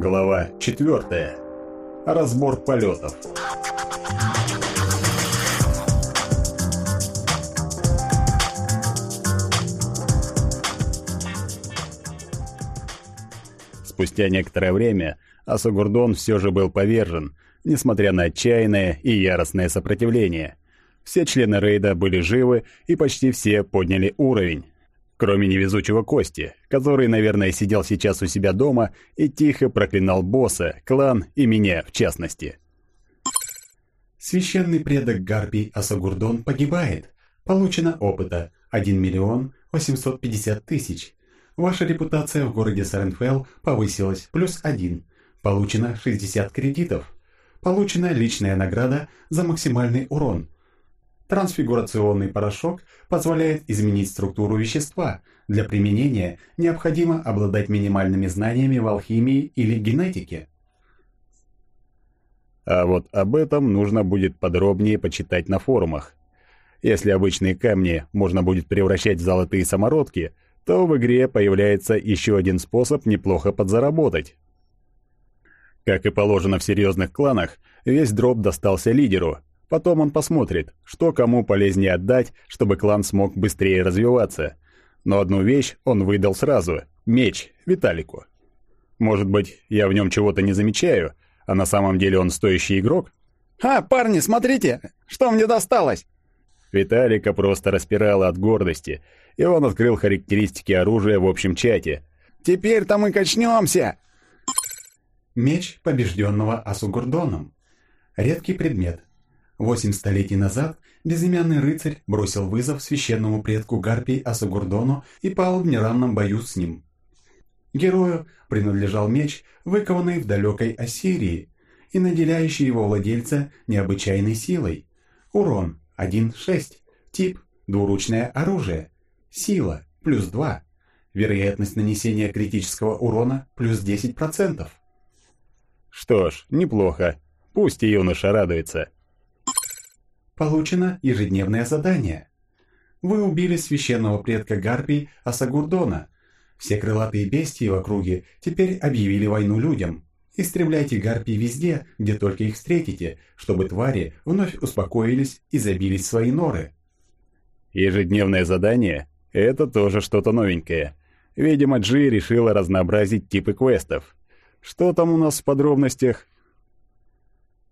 Глава 4. Разбор полетов. Спустя некоторое время Асугурдон все же был повержен, несмотря на отчаянное и яростное сопротивление. Все члены рейда были живы и почти все подняли уровень. Кроме невезучего Кости, который, наверное, сидел сейчас у себя дома и тихо проклинал босса, клан и меня в частности. Священный предок Гарпий Асагурдон погибает. Получено опыта 1 миллион 850 тысяч. Ваша репутация в городе Саренфелл повысилась плюс 1. Получено 60 кредитов. Получена личная награда за максимальный урон – Трансфигурационный порошок позволяет изменить структуру вещества. Для применения необходимо обладать минимальными знаниями в алхимии или генетике. А вот об этом нужно будет подробнее почитать на форумах. Если обычные камни можно будет превращать в золотые самородки, то в игре появляется еще один способ неплохо подзаработать. Как и положено в серьезных кланах, весь дроп достался лидеру, Потом он посмотрит, что кому полезнее отдать, чтобы клан смог быстрее развиваться. Но одну вещь он выдал сразу — меч Виталику. Может быть, я в нем чего-то не замечаю, а на самом деле он стоящий игрок? «А, парни, смотрите, что мне досталось!» Виталика просто распирало от гордости, и он открыл характеристики оружия в общем чате. «Теперь-то мы качнемся!» Меч побежденного Асугурдоном. Редкий предмет. Восемь столетий назад безымянный рыцарь бросил вызов священному предку Гарпий Асагурдону и пал в неравном бою с ним. Герою принадлежал меч, выкованный в далекой Ассирии, и наделяющий его владельца необычайной силой. Урон 1-6, тип двуручное оружие, сила плюс 2, вероятность нанесения критического урона плюс 10%. Что ж, неплохо. Пусть юноша радуется. Получено ежедневное задание. Вы убили священного предка Гарпий Асагурдона. Все крылатые бестии в округе теперь объявили войну людям. Истребляйте гарпий везде, где только их встретите, чтобы твари вновь успокоились и забились свои норы. Ежедневное задание – это тоже что-то новенькое. Видимо, Джи решила разнообразить типы квестов. Что там у нас в подробностях?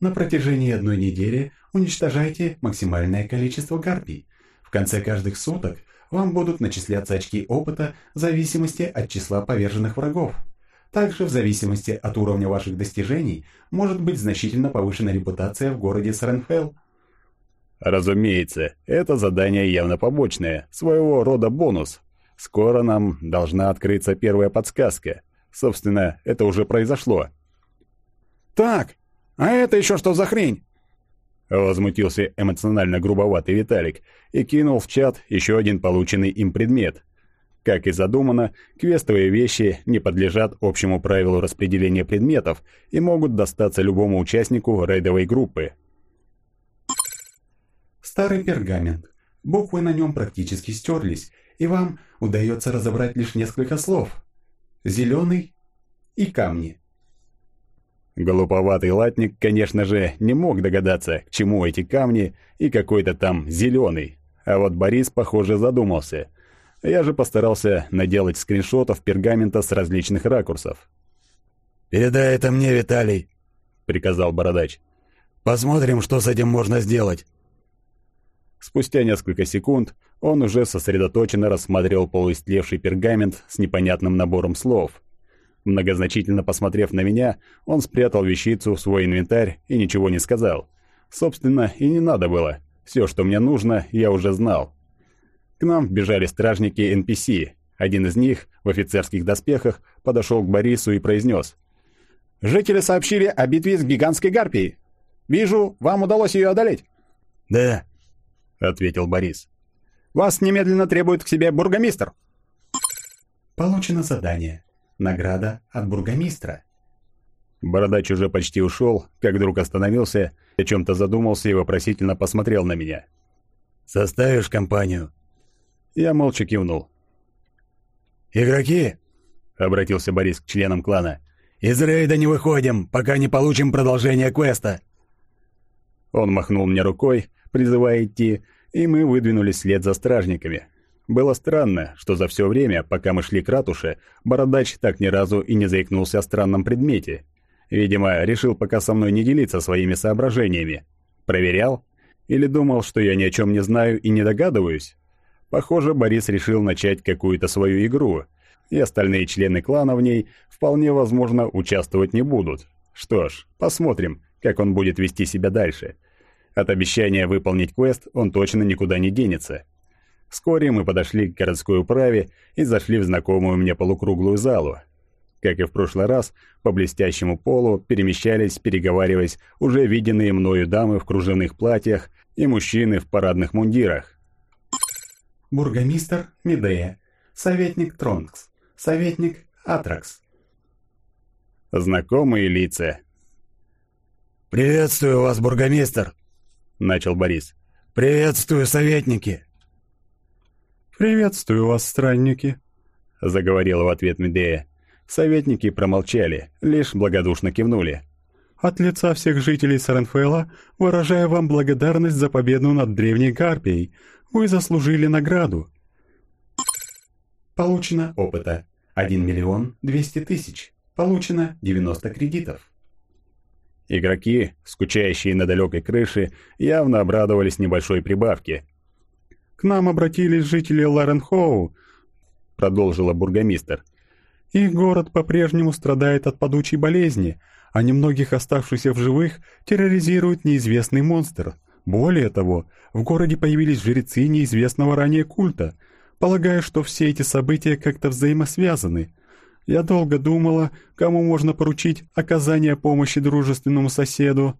На протяжении одной недели уничтожайте максимальное количество гарпий. В конце каждых суток вам будут начисляться очки опыта в зависимости от числа поверженных врагов. Также в зависимости от уровня ваших достижений может быть значительно повышена репутация в городе Саренфелл. Разумеется, это задание явно побочное, своего рода бонус. Скоро нам должна открыться первая подсказка. Собственно, это уже произошло. «Так, «А это еще что за хрень?» Возмутился эмоционально грубоватый Виталик и кинул в чат еще один полученный им предмет. Как и задумано, квестовые вещи не подлежат общему правилу распределения предметов и могут достаться любому участнику рейдовой группы. Старый пергамент. Буквы на нем практически стерлись, и вам удается разобрать лишь несколько слов. Зеленый и камни. Голуповатый латник, конечно же, не мог догадаться, к чему эти камни и какой-то там зеленый. А вот Борис, похоже, задумался. Я же постарался наделать скриншотов пергамента с различных ракурсов. «Передай это мне, Виталий», — приказал Бородач. «Посмотрим, что с этим можно сделать». Спустя несколько секунд он уже сосредоточенно рассматривал полуистлевший пергамент с непонятным набором слов — Многозначительно посмотрев на меня, он спрятал вещицу в свой инвентарь и ничего не сказал. Собственно, и не надо было. Все, что мне нужно, я уже знал. К нам бежали стражники NPC. Один из них, в офицерских доспехах, подошел к Борису и произнес. «Жители сообщили о битве с гигантской гарпией. Вижу, вам удалось ее одолеть». «Да», — ответил Борис. «Вас немедленно требует к себе бургомистр». «Получено задание. Награда от бургомистра. Бородач уже почти ушел, как вдруг остановился, о чем-то задумался и вопросительно посмотрел на меня. «Составишь компанию?» Я молча кивнул. «Игроки!» — обратился Борис к членам клана. Из рейда не выходим, пока не получим продолжение квеста!» Он махнул мне рукой, призывая идти, и мы выдвинулись вслед за стражниками. Было странно, что за все время, пока мы шли к ратуше, Бородач так ни разу и не заикнулся о странном предмете. Видимо, решил пока со мной не делиться своими соображениями. Проверял? Или думал, что я ни о чем не знаю и не догадываюсь? Похоже, Борис решил начать какую-то свою игру, и остальные члены клана в ней, вполне возможно, участвовать не будут. Что ж, посмотрим, как он будет вести себя дальше. От обещания выполнить квест он точно никуда не денется. Вскоре мы подошли к городской управе и зашли в знакомую мне полукруглую залу. Как и в прошлый раз, по блестящему полу перемещались, переговариваясь, уже виденные мною дамы в кружевных платьях и мужчины в парадных мундирах. Бургомистр Медея, советник Тронкс, советник Атракс. Знакомые лица. «Приветствую вас, бургомистр!» — начал Борис. «Приветствую, советники!» «Приветствую вас, странники!» — заговорила в ответ Медея. Советники промолчали, лишь благодушно кивнули. «От лица всех жителей Саренфелла выражаю вам благодарность за победу над Древней Карпией. Вы заслужили награду». Получено опыта 1 миллион 200 тысяч. Получено 90 кредитов. Игроки, скучающие на далекой крыше, явно обрадовались небольшой прибавке. «К нам обратились жители Ларенхоу», — продолжила бургомистр. «Их город по-прежнему страдает от падучей болезни, а немногих оставшихся в живых терроризирует неизвестный монстр. Более того, в городе появились жрецы неизвестного ранее культа. Полагаю, что все эти события как-то взаимосвязаны. Я долго думала, кому можно поручить оказание помощи дружественному соседу».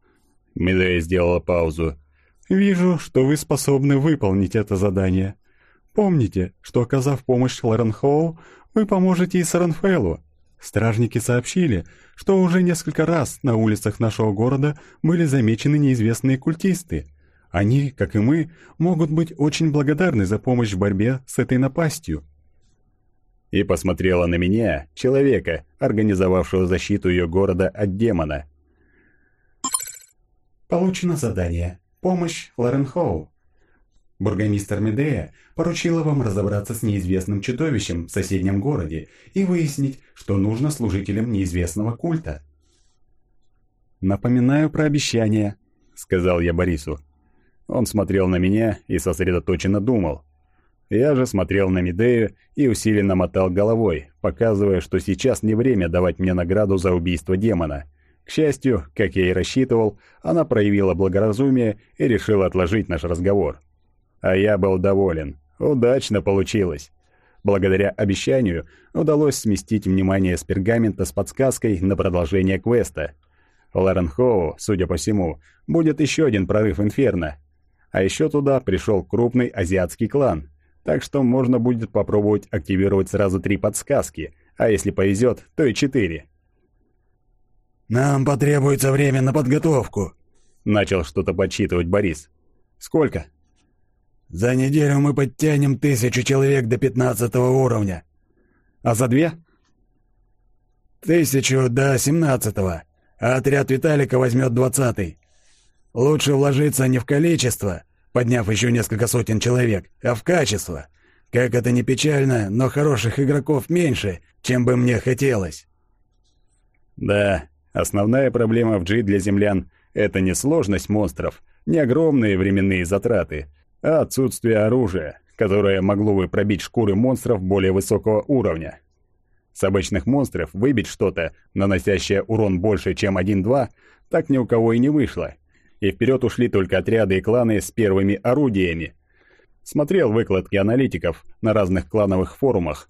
Медея сделала паузу. «Вижу, что вы способны выполнить это задание. Помните, что, оказав помощь Лоренхоу, вы поможете и Саранфеллу. Стражники сообщили, что уже несколько раз на улицах нашего города были замечены неизвестные культисты. Они, как и мы, могут быть очень благодарны за помощь в борьбе с этой напастью и посмотрела на меня, человека, организовавшего защиту ее города от демона. Получено задание. Помощь Лоренхоу. Бургомистр Медея поручила вам разобраться с неизвестным чудовищем в соседнем городе и выяснить, что нужно служителям неизвестного культа. «Напоминаю про обещание», — сказал я Борису. Он смотрел на меня и сосредоточенно думал. Я же смотрел на Медею и усиленно мотал головой, показывая, что сейчас не время давать мне награду за убийство демона. К счастью, как я и рассчитывал, она проявила благоразумие и решила отложить наш разговор. А я был доволен. Удачно получилось. Благодаря обещанию удалось сместить внимание с пергамента с подсказкой на продолжение квеста. В Ларенхоу, судя по всему, будет еще один прорыв Инферно. А еще туда пришел крупный азиатский клан, так что можно будет попробовать активировать сразу три подсказки, а если повезет, то и четыре. «Нам потребуется время на подготовку», — начал что-то подсчитывать Борис. «Сколько?» «За неделю мы подтянем тысячу человек до пятнадцатого уровня». «А за две?» «Тысячу до семнадцатого, а отряд Виталика возьмет двадцатый. Лучше вложиться не в количество, подняв еще несколько сотен человек, а в качество. Как это ни печально, но хороших игроков меньше, чем бы мне хотелось. Да, основная проблема в G для землян — это не сложность монстров, не огромные временные затраты, а отсутствие оружия, которое могло бы пробить шкуры монстров более высокого уровня. С обычных монстров выбить что-то, наносящее урон больше, чем 1-2, так ни у кого и не вышло — и вперед ушли только отряды и кланы с первыми орудиями. Смотрел выкладки аналитиков на разных клановых форумах.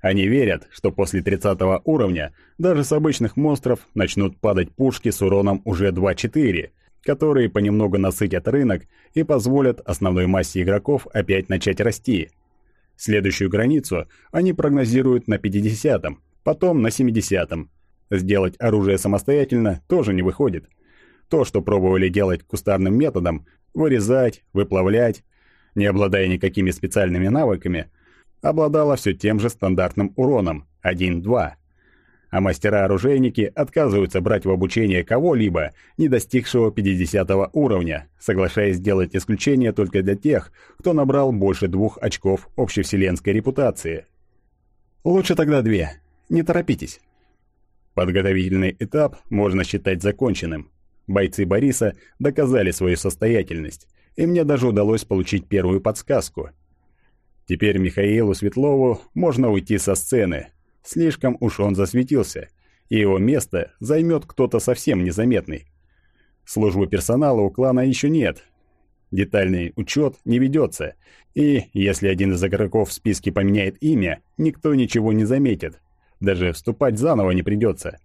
Они верят, что после 30 уровня даже с обычных монстров начнут падать пушки с уроном уже 2-4, которые понемногу насытят рынок и позволят основной массе игроков опять начать расти. Следующую границу они прогнозируют на 50-м, потом на 70-м. Сделать оружие самостоятельно тоже не выходит – то, что пробовали делать кустарным методом, вырезать, выплавлять, не обладая никакими специальными навыками, обладало все тем же стандартным уроном 1-2. а мастера-оружейники отказываются брать в обучение кого-либо, не достигшего 50 уровня, соглашаясь сделать исключение только для тех, кто набрал больше двух очков общевселенской репутации. Лучше тогда две. Не торопитесь. Подготовительный этап можно считать законченным. Бойцы Бориса доказали свою состоятельность, и мне даже удалось получить первую подсказку. Теперь Михаилу Светлову можно уйти со сцены, Слишком уж он засветился, и его место займет кто-то совсем незаметный. Службы персонала у клана еще нет. Детальный учет не ведется, и если один из игроков в списке поменяет имя, никто ничего не заметит. Даже вступать заново не придется.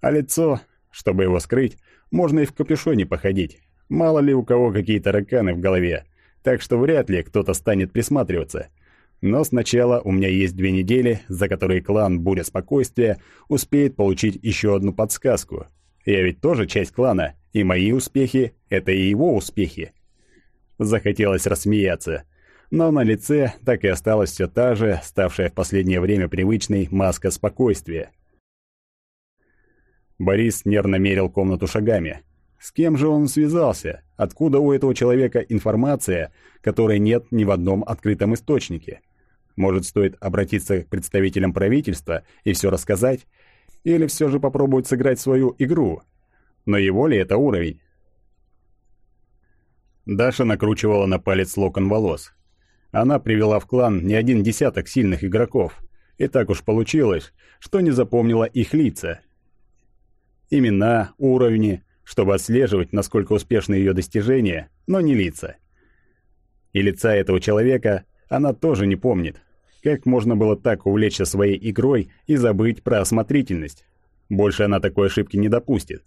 А лицо, чтобы его скрыть, можно и в капюшоне походить. Мало ли у кого какие тараканы в голове. Так что вряд ли кто-то станет присматриваться – но сначала у меня есть две недели, за которые клан Буря Спокойствия успеет получить еще одну подсказку. Я ведь тоже часть клана, и мои успехи — это и его успехи. Захотелось рассмеяться, но на лице так и осталась все та же, ставшая в последнее время привычной маска спокойствия. Борис нервно мерил комнату шагами. С кем же он связался? Откуда у этого человека информация, которой нет ни в одном открытом источнике? Может, стоит обратиться к представителям правительства и все рассказать? Или все же попробовать сыграть свою игру? Но его ли это уровень? Даша накручивала на палец локон волос. Она привела в клан не один десяток сильных игроков. И так уж получилось, что не запомнила их лица. Имена, уровни, чтобы отслеживать, насколько успешны ее достижения, но не лица. И лица этого человека она тоже не помнит. Как можно было так увлечься своей игрой и забыть про осмотрительность? Больше она такой ошибки не допустит.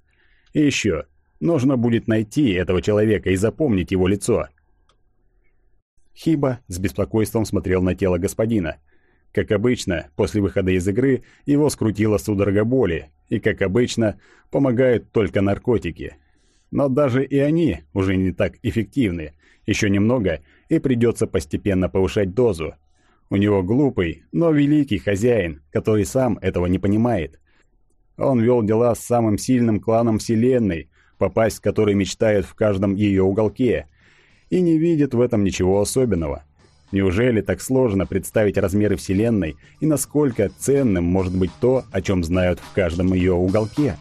И еще, нужно будет найти этого человека и запомнить его лицо. Хиба с беспокойством смотрел на тело господина. Как обычно, после выхода из игры его скрутило судорога боли, и, как обычно, помогают только наркотики. Но даже и они уже не так эффективны. Еще немного, и придется постепенно повышать дозу, у него глупый, но великий хозяин, который сам этого не понимает. Он вел дела с самым сильным кланом Вселенной, попасть в который мечтает в каждом ее уголке, и не видит в этом ничего особенного. Неужели так сложно представить размеры Вселенной и насколько ценным может быть то, о чем знают в каждом ее уголке?